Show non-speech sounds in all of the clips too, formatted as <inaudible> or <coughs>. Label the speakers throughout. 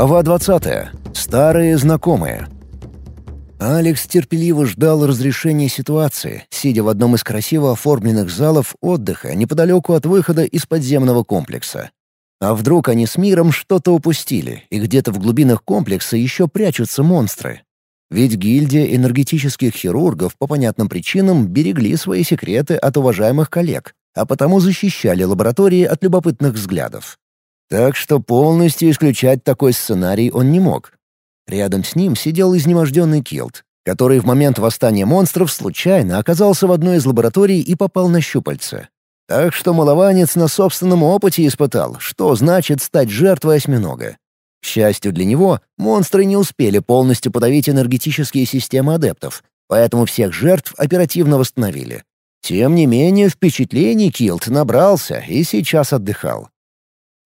Speaker 1: Глава 20. Старые знакомые. Алекс терпеливо ждал разрешения ситуации, сидя в одном из красиво оформленных залов отдыха неподалеку от выхода из подземного комплекса. А вдруг они с миром что-то упустили, и где-то в глубинах комплекса еще прячутся монстры? Ведь гильдия энергетических хирургов по понятным причинам берегли свои секреты от уважаемых коллег, а потому защищали лаборатории от любопытных взглядов. Так что полностью исключать такой сценарий он не мог. Рядом с ним сидел изнеможденный Килт, который в момент восстания монстров случайно оказался в одной из лабораторий и попал на щупальца. Так что малованец на собственном опыте испытал, что значит стать жертвой осьминога. К счастью для него, монстры не успели полностью подавить энергетические системы адептов, поэтому всех жертв оперативно восстановили. Тем не менее, впечатлений Килт набрался и сейчас отдыхал.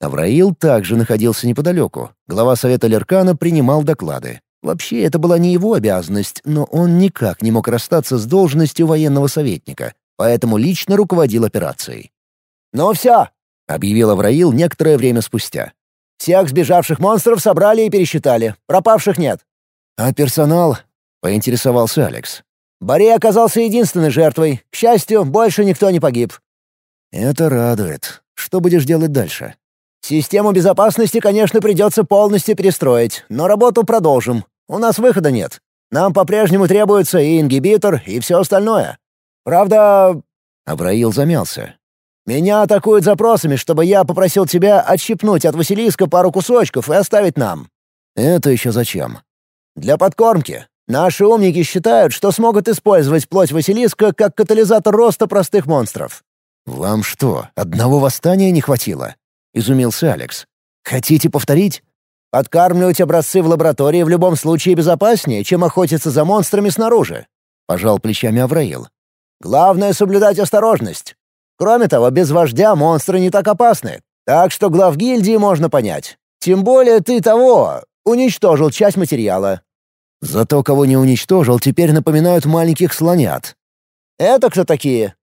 Speaker 1: Авраил также находился неподалеку. Глава Совета Леркана принимал доклады. Вообще, это была не его обязанность, но он никак не мог расстаться с должностью военного советника, поэтому лично руководил операцией.
Speaker 2: «Ну все!» — объявил
Speaker 1: Авраил некоторое время спустя.
Speaker 2: «Всех сбежавших монстров собрали и пересчитали. Пропавших нет».
Speaker 1: «А персонал?» — поинтересовался Алекс.
Speaker 2: «Бори оказался единственной жертвой. К счастью, больше никто не погиб».
Speaker 1: «Это радует. Что будешь делать дальше?»
Speaker 2: Систему безопасности, конечно, придется полностью перестроить, но работу продолжим. У нас выхода нет. Нам по-прежнему требуется и ингибитор, и все остальное. Правда...»
Speaker 1: Авраил замялся.
Speaker 2: «Меня атакуют запросами, чтобы я попросил тебя отщипнуть от Василиска пару кусочков и оставить нам».
Speaker 1: «Это еще зачем?»
Speaker 2: «Для подкормки. Наши умники считают, что смогут использовать плоть Василиска как катализатор роста простых монстров».
Speaker 1: «Вам что, одного восстания не хватило?» — изумился Алекс. «Хотите повторить?»
Speaker 2: «Подкармливать образцы в лаборатории в любом случае безопаснее, чем охотиться за монстрами снаружи», — пожал плечами Авраил. «Главное — соблюдать осторожность. Кроме того, без вождя монстры не так опасны, так что глав гильдии можно понять. Тем более ты того, уничтожил часть материала».
Speaker 1: «Зато кого не уничтожил, теперь напоминают маленьких слонят».
Speaker 2: «Это кто такие?»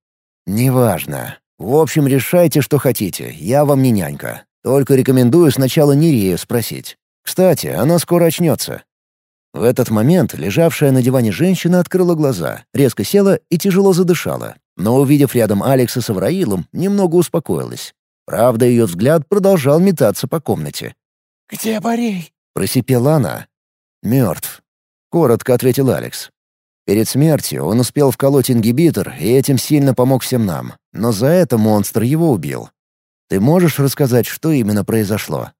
Speaker 1: «Неважно. В общем, решайте, что хотите, я вам не нянька. Только рекомендую сначала Нирию спросить. Кстати, она скоро очнется». В этот момент лежавшая на диване женщина открыла глаза, резко села и тяжело задышала, но, увидев рядом Алекса с Авраилом, немного успокоилась. Правда, ее взгляд продолжал метаться по комнате.
Speaker 3: «Где Борей?»
Speaker 1: — просипела она. «Мертв», — коротко ответил Алекс. Перед смертью он успел вколоть ингибитор и этим сильно помог всем нам. Но за это монстр его убил. Ты можешь рассказать, что именно произошло?»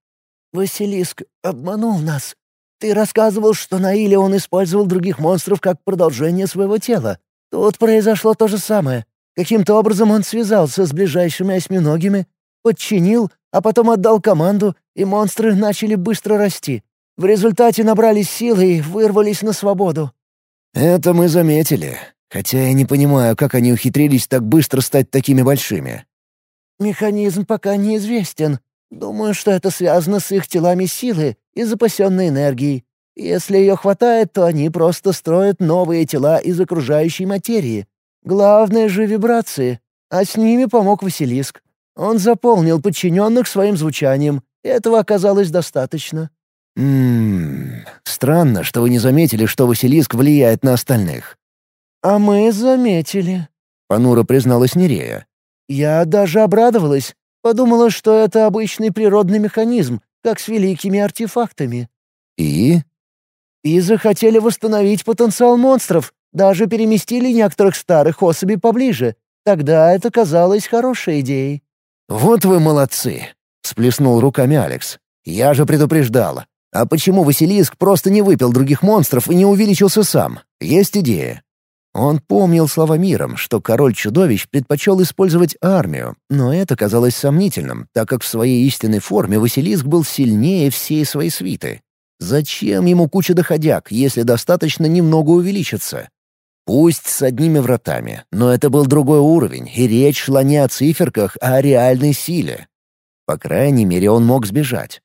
Speaker 3: «Василиск обманул нас. Ты рассказывал, что на Иле он использовал других монстров как продолжение своего тела. Тут произошло то же самое. Каким-то образом он связался с ближайшими осьминогими, подчинил, а потом отдал команду, и монстры начали быстро расти. В результате набрались силы и вырвались на свободу.
Speaker 1: «Это мы заметили. Хотя я не понимаю, как они ухитрились так быстро стать такими большими».
Speaker 3: «Механизм пока неизвестен. Думаю, что это связано с их телами силы и запасенной энергией. Если ее хватает, то они просто строят новые тела из окружающей материи. Главное же вибрации, а с ними помог Василиск. Он заполнил подчиненных своим звучанием, этого оказалось достаточно.
Speaker 1: Ммм, странно, что вы не заметили, что Василиск влияет на остальных.
Speaker 3: А мы заметили,
Speaker 1: понуро призналась Нерея.
Speaker 3: Я даже обрадовалась, подумала, что это обычный природный механизм, как с великими артефактами.
Speaker 1: И?
Speaker 3: И захотели восстановить потенциал монстров, даже переместили некоторых старых особей поближе. Тогда это казалось хорошей идеей.
Speaker 1: «Вот вы молодцы!» — всплеснул руками Алекс. «Я же предупреждала. А почему Василиск просто не выпил других монстров и не увеличился сам? Есть идея. Он помнил слова миром, что король-чудовищ предпочел использовать армию, но это казалось сомнительным, так как в своей истинной форме Василиск был сильнее всей своей свиты. Зачем ему куча доходяг, если достаточно немного увеличиться? Пусть с одними вратами, но это был другой уровень, и речь шла не о циферках, а о реальной силе. По крайней мере, он мог сбежать.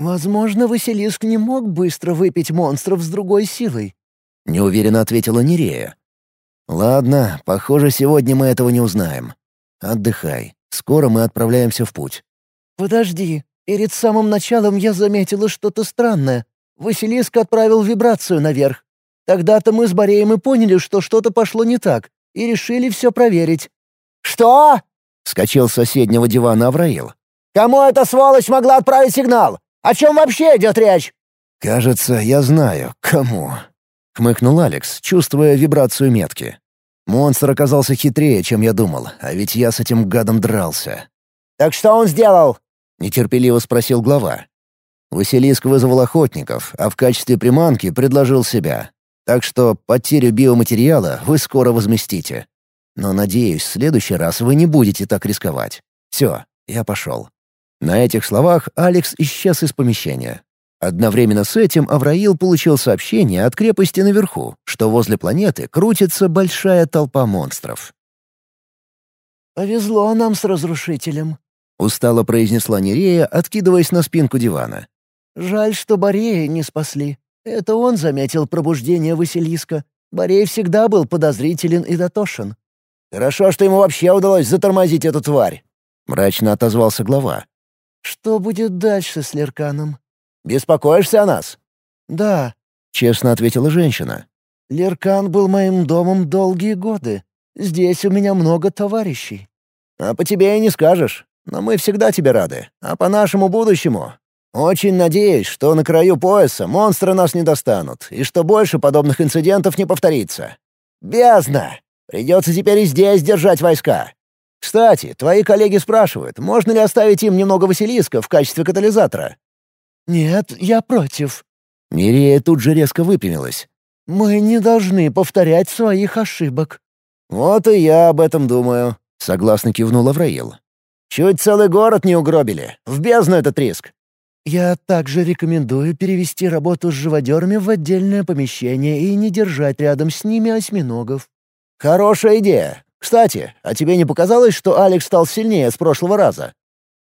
Speaker 3: «Возможно, Василиск не мог быстро выпить монстров с другой силой», —
Speaker 1: неуверенно ответила Нерея. «Ладно, похоже, сегодня мы этого не узнаем. Отдыхай. Скоро мы отправляемся в путь».
Speaker 3: «Подожди, Перед самым началом я заметила что-то странное. Василиск отправил вибрацию наверх. Тогда-то мы с Бореем и поняли, что что-то пошло не так, и решили все проверить».
Speaker 2: «Что?»
Speaker 1: — вскочил с соседнего дивана Авраил.
Speaker 2: «Кому эта сволочь могла отправить сигнал? О чем вообще идет речь?»
Speaker 1: «Кажется, я знаю, кому», — хмыкнул Алекс, чувствуя вибрацию метки. Монстр оказался хитрее, чем я думал, а ведь я с этим гадом дрался.
Speaker 2: «Так что он сделал?»
Speaker 1: — нетерпеливо спросил глава. Василиск вызвал охотников, а в качестве приманки предложил себя. Так что потерю биоматериала вы скоро возместите. Но, надеюсь, в следующий раз вы не будете так рисковать. Все, я пошел». На этих словах Алекс исчез из помещения. Одновременно с этим Авраил получил сообщение от крепости наверху, что возле планеты крутится большая толпа монстров.
Speaker 3: «Повезло нам с разрушителем», —
Speaker 1: устало произнесла Нерея, откидываясь на спинку дивана.
Speaker 3: «Жаль, что Борея не спасли. Это он заметил пробуждение Василиска. Борей всегда был подозрителен и дотошен.
Speaker 2: «Хорошо, что ему вообще удалось затормозить эту тварь», —
Speaker 1: мрачно отозвался глава.
Speaker 3: «Что будет дальше с Лерканом?»
Speaker 2: «Беспокоишься о нас?»
Speaker 3: «Да», —
Speaker 1: честно ответила женщина.
Speaker 3: «Леркан был моим домом долгие годы. Здесь у меня много товарищей».
Speaker 2: «А по тебе и не скажешь. Но мы всегда тебе рады. А по нашему будущему очень надеюсь, что на краю пояса монстры нас не достанут, и что больше подобных инцидентов не повторится. Бездна! Придется теперь и здесь держать войска. Кстати, твои коллеги спрашивают, можно ли оставить им немного Василиска в качестве катализатора?
Speaker 3: «Нет, я против».
Speaker 1: Мирея тут же резко выпрямилась.
Speaker 3: «Мы не должны повторять своих ошибок».
Speaker 2: «Вот и я об этом думаю», —
Speaker 1: согласно кивнул Авраил.
Speaker 2: «Чуть целый город не угробили. В бездну этот риск.
Speaker 3: Я также рекомендую перевести работу с живодерами в отдельное помещение и не держать рядом с ними осьминогов.
Speaker 2: Хорошая идея. Кстати, а тебе не показалось, что Алекс стал сильнее с прошлого раза?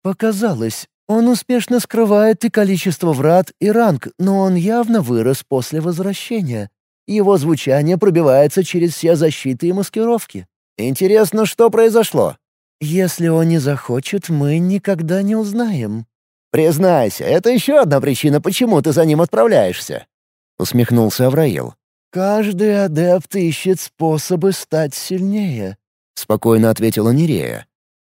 Speaker 3: Показалось. Он успешно скрывает и количество врат, и ранг, но он явно вырос после возвращения. Его звучание пробивается через все защиты и маскировки.
Speaker 2: Интересно, что произошло?
Speaker 3: Если он не захочет, мы никогда не узнаем.
Speaker 2: Признайся, это еще одна причина, почему ты за ним отправляешься.
Speaker 1: Усмехнулся Авраил.
Speaker 3: «Каждый адепт ищет способы стать сильнее», —
Speaker 1: спокойно ответила Нерея.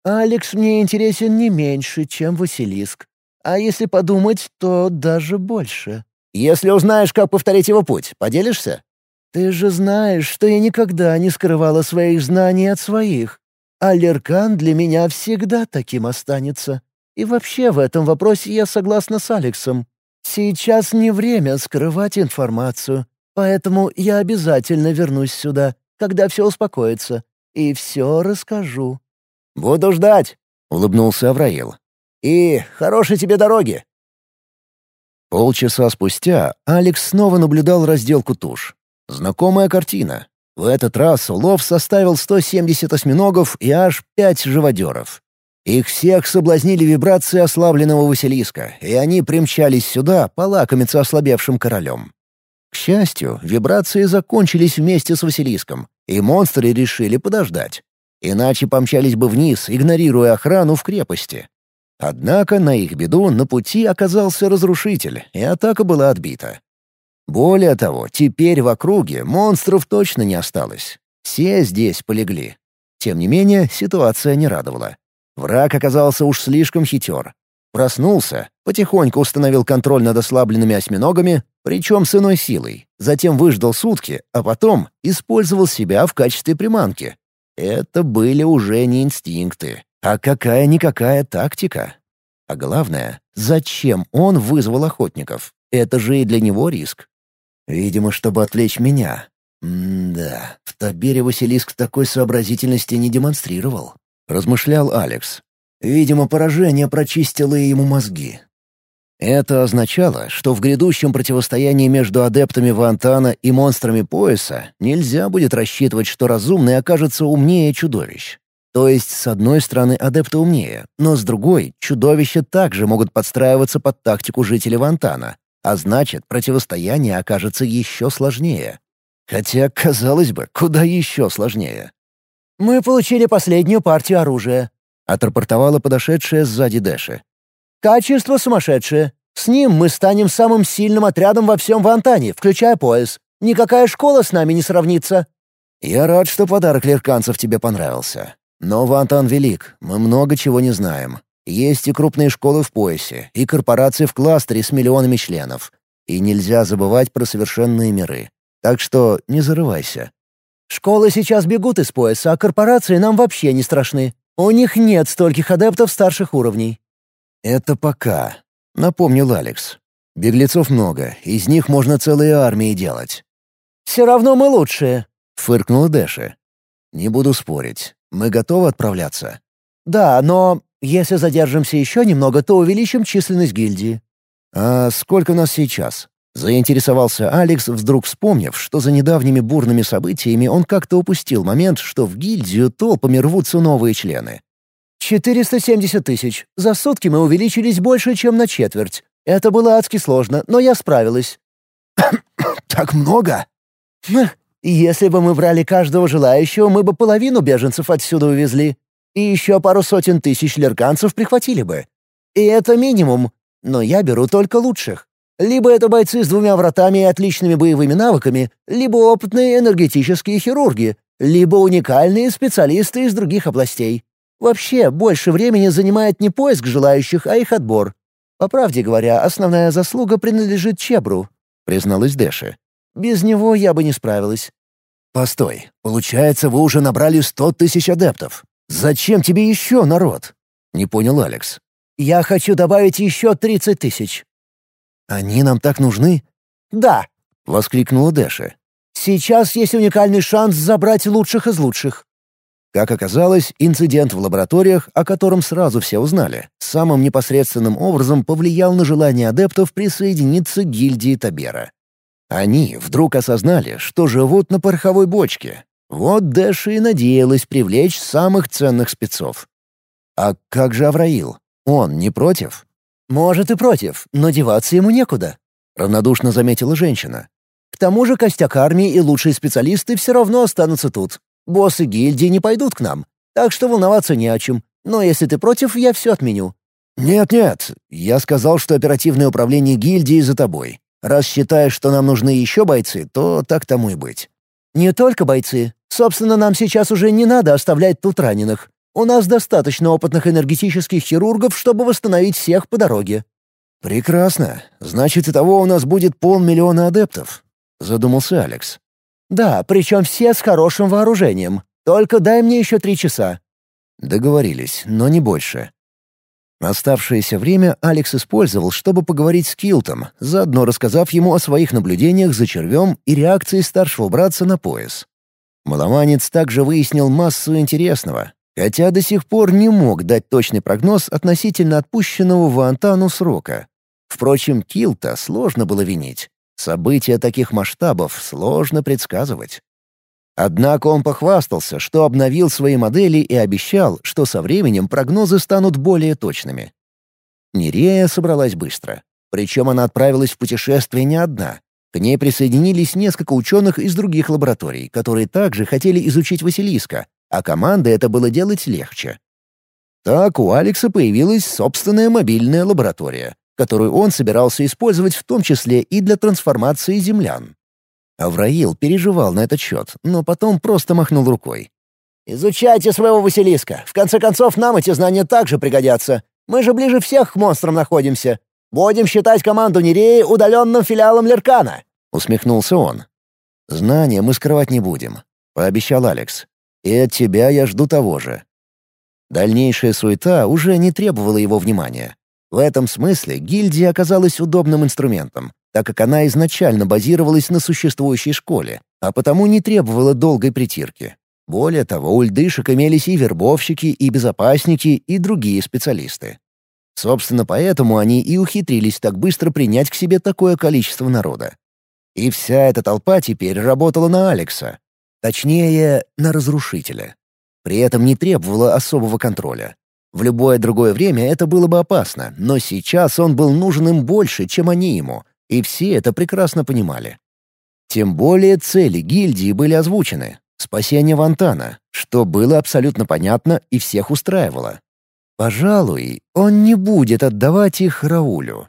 Speaker 3: «Алекс мне интересен не меньше, чем Василиск. А если подумать, то даже больше».
Speaker 2: «Если узнаешь, как повторить его путь, поделишься?»
Speaker 3: «Ты же знаешь, что я никогда не скрывала своих знаний от своих. А Леркан для меня всегда таким останется. И вообще в этом вопросе я согласна с Алексом. Сейчас не время скрывать информацию, поэтому я обязательно вернусь сюда, когда все успокоится, и все расскажу».
Speaker 2: «Буду ждать», — улыбнулся Авраил. «И хорошей тебе дороги».
Speaker 1: Полчаса спустя Алекс снова наблюдал разделку туш. Знакомая картина. В этот раз улов составил 170 осьминогов и аж 5 живодеров. Их всех соблазнили вибрации ослабленного Василиска, и они примчались сюда полакомиться ослабевшим королем. Счастью, вибрации закончились вместе с Василиском, и монстры решили подождать. Иначе помчались бы вниз, игнорируя охрану в крепости. Однако, на их беду, на пути оказался разрушитель, и атака была отбита. Более того, теперь в округе монстров точно не осталось. Все здесь полегли. Тем не менее, ситуация не радовала. Враг оказался уж слишком хитер. Проснулся, потихоньку установил контроль над ослабленными осьминогами, причем с иной силой. Затем выждал сутки, а потом использовал себя в качестве приманки. Это были уже не инстинкты, а какая-никакая тактика. А главное, зачем он вызвал охотников? Это же и для него риск. Видимо, чтобы отвлечь меня. М-да, в Табере Василиск такой сообразительности не демонстрировал. — размышлял Алекс. Видимо, поражение прочистило ему мозги. Это означало, что в грядущем противостоянии между адептами Вантана и монстрами пояса нельзя будет рассчитывать, что разумный окажется умнее чудовищ. То есть, с одной стороны, адепты умнее, но с другой, чудовища также могут подстраиваться под тактику жителей Вантана, а значит, противостояние окажется еще сложнее. Хотя, казалось бы, куда еще сложнее.
Speaker 2: «Мы получили последнюю партию оружия», —
Speaker 1: отрапортовала подошедшая сзади Дэши.
Speaker 3: Качество сумасшедшее. С ним мы станем самым сильным отрядом во всем Вантане, включая пояс. Никакая школа с нами не сравнится».
Speaker 1: «Я рад, что подарок лерканцев тебе понравился. Но Вантан велик, мы много чего не знаем. Есть и крупные школы в поясе, и корпорации в кластере с миллионами членов. И нельзя забывать про совершенные миры. Так что не зарывайся.
Speaker 3: Школы сейчас бегут из пояса, а корпорации нам вообще не страшны. У них нет стольких адептов старших уровней».
Speaker 1: «Это пока», — напомнил Алекс. «Беглецов много, из них можно целые армии делать».
Speaker 3: «Все равно мы лучшие», —
Speaker 1: фыркнула Дэши. «Не буду спорить. Мы готовы отправляться?»
Speaker 3: «Да, но если задержимся еще немного, то увеличим численность гильдии».
Speaker 1: «А сколько нас сейчас?» Заинтересовался Алекс, вдруг вспомнив, что за недавними бурными событиями он как-то упустил момент, что в гильдию толпами рвутся новые члены.
Speaker 3: «470 тысяч. За сутки мы увеличились больше, чем на четверть. Это было адски сложно, но я справилась». <coughs>
Speaker 1: «Так много?»
Speaker 3: «Если бы мы брали каждого желающего, мы бы половину беженцев отсюда увезли. И еще пару сотен тысяч лерканцев прихватили бы. И это минимум. Но я беру только лучших. Либо это бойцы с двумя вратами и отличными боевыми навыками, либо опытные энергетические хирурги, либо уникальные специалисты из других областей. Вообще, больше времени занимает не поиск желающих, а их отбор. По правде говоря, основная заслуга принадлежит Чебру, призналась Дэши. Без него я бы не справилась.
Speaker 1: «Постой, получается, вы уже набрали сто тысяч адептов. Зачем тебе еще народ?» — не понял Алекс.
Speaker 3: «Я хочу добавить еще тридцать тысяч.
Speaker 1: «Они нам так нужны?»
Speaker 3: «Да», —
Speaker 1: воскликнула Дэша.
Speaker 3: «Сейчас есть уникальный шанс забрать лучших из лучших».
Speaker 1: Как оказалось, инцидент в лабораториях, о котором сразу все узнали, самым непосредственным образом повлиял на желание адептов присоединиться к гильдии Табера. Они вдруг осознали, что живут на пороховой бочке. Вот Дэша и надеялась привлечь самых ценных спецов. А как же Авраил? Он не против?
Speaker 3: «Может и против, но деваться ему некуда», — равнодушно заметила женщина. «К тому же костяк армии и лучшие специалисты все равно останутся тут. Боссы гильдии не пойдут к нам, так что волноваться не о чем. Но если ты против, я все отменю».
Speaker 1: «Нет-нет, я сказал, что оперативное управление гильдии за тобой. Раз считаешь, что нам нужны еще бойцы, то так тому и быть».
Speaker 3: «Не только бойцы. Собственно, нам сейчас уже не надо оставлять тут раненых. У нас достаточно опытных энергетических хирургов, чтобы восстановить всех по дороге».
Speaker 1: «Прекрасно. Значит, и того у нас будет полмиллиона адептов», — задумался Алекс.
Speaker 3: «Да, причем все с хорошим вооружением. Только дай мне еще три часа».
Speaker 1: Договорились, но не больше. Оставшееся время Алекс использовал, чтобы поговорить с Килтом, заодно рассказав ему о своих наблюдениях за червем и реакции старшего братца на пояс. Маломанец также выяснил массу интересного, хотя до сих пор не мог дать точный прогноз относительно отпущенного в Антану срока. Впрочем, Килта сложно было винить. События таких масштабов сложно предсказывать. Однако он похвастался, что обновил свои модели и обещал, что со временем прогнозы станут более точными. Нерея собралась быстро. Причем она отправилась в путешествие не одна. К ней присоединились несколько ученых из других лабораторий, которые также хотели изучить Василиска, а команды это было делать легче. Так у Алекса появилась собственная мобильная лаборатория, которую он собирался использовать в том числе и для трансформации землян. Авраил переживал на этот счет, но потом просто махнул рукой.
Speaker 3: «Изучайте своего Василиска. В конце концов, нам эти знания также пригодятся. Мы же ближе всех к монстрам находимся. Будем считать команду Нереи удаленным филиалом Леркана», —
Speaker 1: усмехнулся он. «Знания мы скрывать не будем», — пообещал Алекс. И от тебя я жду того же». Дальнейшая суета уже не требовала его внимания. В этом смысле гильдия оказалась удобным инструментом, так как она изначально базировалась на существующей школе, а потому не требовала долгой притирки. Более того, у льдышек имелись и вербовщики, и безопасники, и другие специалисты. Собственно, поэтому они и ухитрились так быстро принять к себе такое количество народа. И вся эта толпа теперь работала на Алекса, Точнее, на разрушителя. При этом не требовало особого контроля. В любое другое время это было бы опасно, но сейчас он был нужен им больше, чем они ему, и все это прекрасно понимали. Тем более цели гильдии были озвучены. Спасение Вантана, что было абсолютно понятно и всех устраивало. Пожалуй, он не будет отдавать их Раулю.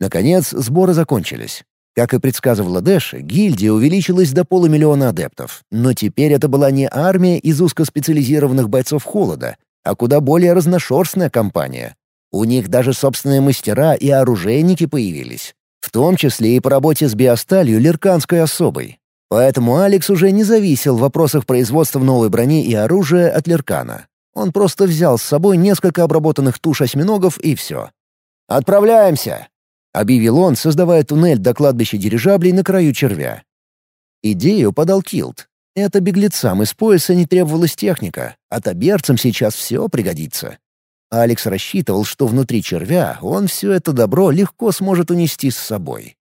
Speaker 1: Наконец, сборы закончились. Как и предсказывала Дэш, гильдия увеличилась до полумиллиона адептов, но теперь это была не армия из узкоспециализированных бойцов холода, а куда более разношерстная компания. У них даже собственные мастера и оружейники появились, в том числе и по работе с биосталью лирканской особой. Поэтому Алекс уже не зависел в вопросах производства новой брони и оружия от Леркана. Он просто взял с собой несколько обработанных туш осьминогов и все. «Отправляемся!» — объявил он, создавая туннель до кладбища дирижаблей на краю червя. Идею подал Килт. Это беглецам из пояса не требовалась техника, а таберцам сейчас все пригодится. Алекс рассчитывал, что внутри червя он все это добро легко сможет унести с собой.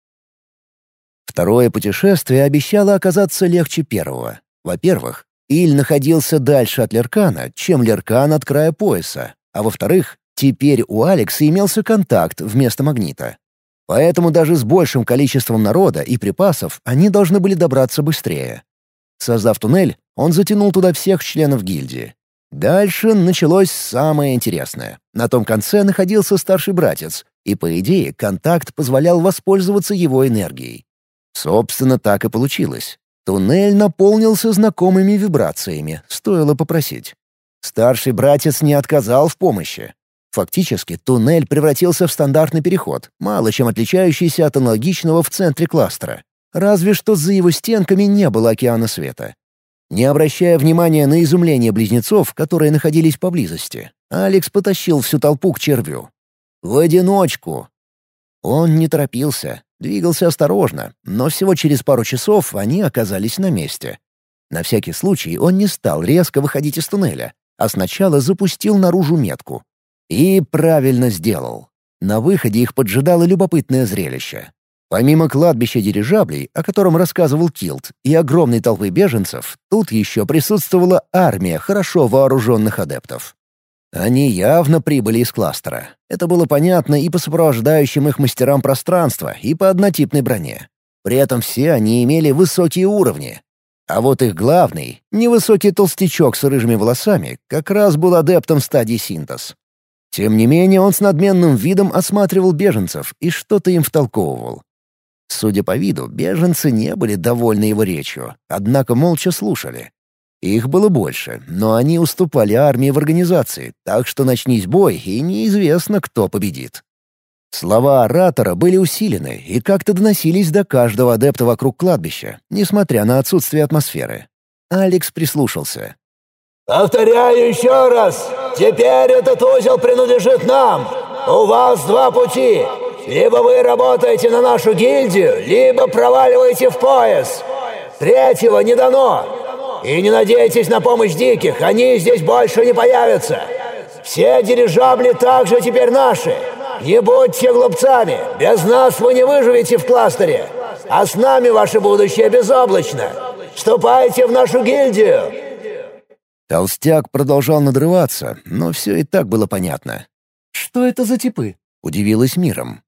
Speaker 1: Второе путешествие обещало оказаться легче первого. Во-первых, Иль находился дальше от Леркана, чем Леркан от края пояса, а во-вторых, теперь у Алекса имелся контакт вместо магнита. Поэтому даже с большим количеством народа и припасов они должны были добраться быстрее. Создав туннель, он затянул туда всех членов гильдии. Дальше началось самое интересное. На том конце находился старший братец, и, по идее, контакт позволял воспользоваться его энергией. Собственно, так и получилось. Туннель наполнился знакомыми вибрациями, стоило попросить. Старший братец не отказал в помощи. Фактически, туннель превратился в стандартный переход, мало чем отличающийся от аналогичного в центре кластера. Разве что за его стенками не было океана света. Не обращая внимания на изумление близнецов, которые находились поблизости, Алекс потащил всю толпу к червю. В одиночку. Он не торопился, двигался осторожно, но всего через пару часов они оказались на месте. На всякий случай он не стал резко выходить из туннеля, а сначала запустил наружу метку, и правильно сделал. На выходе их поджидало любопытное зрелище. Помимо кладбища дирижаблей, о котором рассказывал Килт, и огромной толпы беженцев, тут еще присутствовала армия хорошо вооруженных адептов. Они явно прибыли из кластера. Это было понятно и по сопровождающим их мастерам пространства, и по однотипной броне. При этом все они имели высокие уровни. А вот их главный, невысокий толстячок с рыжими волосами, как раз был адептом стадии синтез. Тем не менее, он с надменным видом осматривал беженцев и что-то им втолковывал. Судя по виду, беженцы не были довольны его речью, однако молча слушали. Их было больше, но они уступали армии в организации, так что начнись бой, и неизвестно, кто победит. Слова оратора были усилены и как-то доносились до каждого адепта вокруг кладбища, несмотря на отсутствие атмосферы. Алекс прислушался.
Speaker 4: «Повторяю еще раз, теперь этот узел принадлежит нам. У вас два пути. Либо вы работаете на нашу гильдию, либо проваливаете в пояс. Третьего не дано. И не надейтесь на помощь диких, они здесь больше не появятся. Все дирижабли также теперь наши. Не будьте глупцами, без нас вы не выживете в кластере. А с нами ваше будущее безоблачно. Вступайте в нашу гильдию.
Speaker 1: Толстяк продолжал надрываться, но все и так было понятно.
Speaker 3: «Что это за типы?»
Speaker 1: — удивилась миром.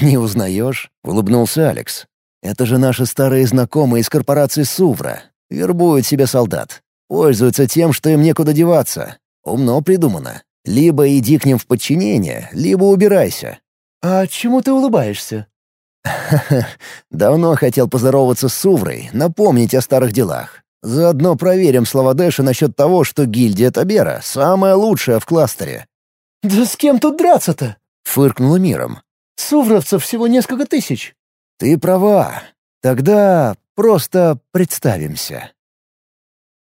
Speaker 1: «Не узнаешь?» — улыбнулся Алекс. «Это же наши старые знакомые из корпорации Сувра. Вербуют себе солдат. Пользуются тем, что им некуда деваться. Умно придумано. Либо иди к ним в подчинение, либо убирайся».
Speaker 3: «А чему ты улыбаешься?»
Speaker 1: «Ха-ха, <laughs> давно хотел поздороваться с Суврой, напомнить о старых делах. Заодно проверим слова Дэша насчет того, что гильдия Табера — самая лучшая в кластере».
Speaker 3: «Да с кем тут драться-то?»
Speaker 1: — фыркнула миром.
Speaker 3: «Сувровцев всего несколько тысяч».
Speaker 1: «Ты права. Тогда просто представимся».